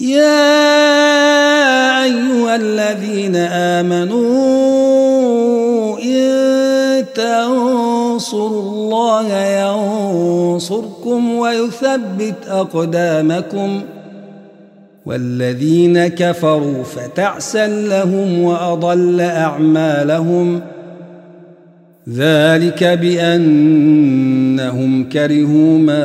يا أيها الذين آمنوا إن تنصروا الله ينصركم ويثبت أقدامكم والذين كفروا فتعسا لهم وأضل أعمالهم ذلك بأنهم كرهوا ما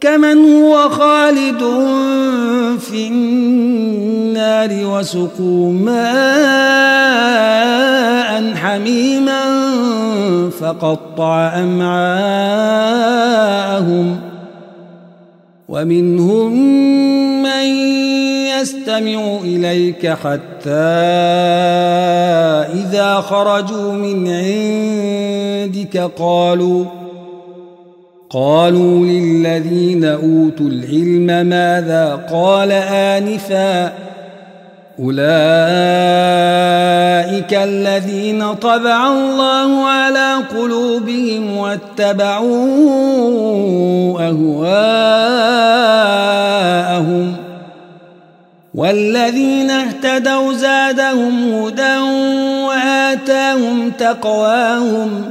كمن هو خالد في النار وسقوا ماء حميما فقطع امعاءهم ومنهم من يستمع اليك حتى اذا خرجوا من عندك قالوا قالوا للذين أوتوا العلم ماذا قال آنفا أولئك الذين طبع الله على قلوبهم واتبعوا أهواءهم والذين اهتدوا زادهم هدى وآتاهم تقواهم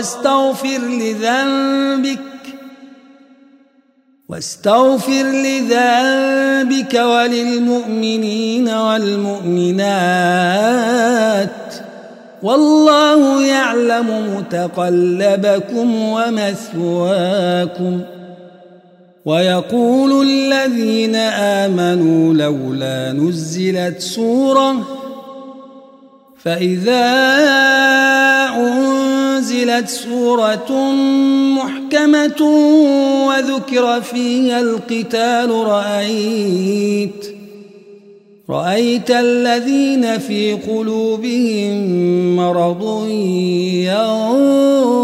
واستغفر لذنبك واستغفر لذنبك وللمؤمنين والمؤمنات. والله يعلم متقلبكم ومثواكم. ويقول الذين آمنوا لولا نزلت سورة فإذا أنزلت سورة محكمة وذكر فيها القتال رأيت رأيت الذين في قلوبهم مرض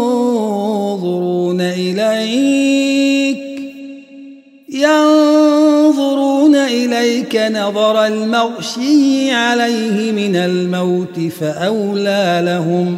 ينظرون إليك ينظرون إليك نظر المغشي عليه من الموت فأولى لهم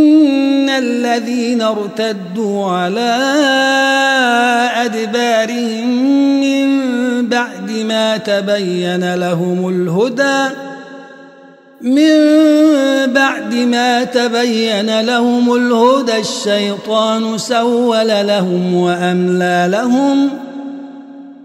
الذين ارتدوا على أدبارهم من بعد ما تبين لهم الهدى من بعد ما تبين لهم الهدى الشيطان سول لهم وأملى لهم ۖ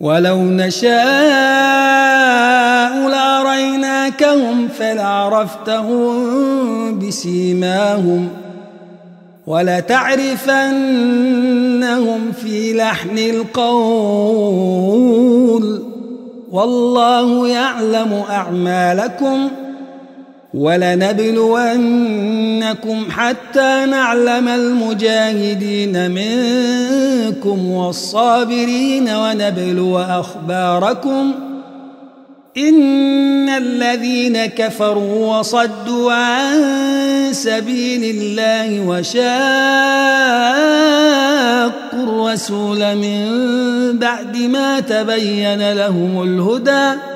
ولو نشاء لأريناكهم فلعرفتهم بسيماهم ولتعرفنهم في لحن القول والله يعلم أعمالكم ۖ ولنبلونكم حتى نعلم المجاهدين منكم والصابرين ونبلو أخباركم إن الذين كفروا وصدوا عن سبيل الله وشاقوا الرسول من بعد ما تبين لهم الهدى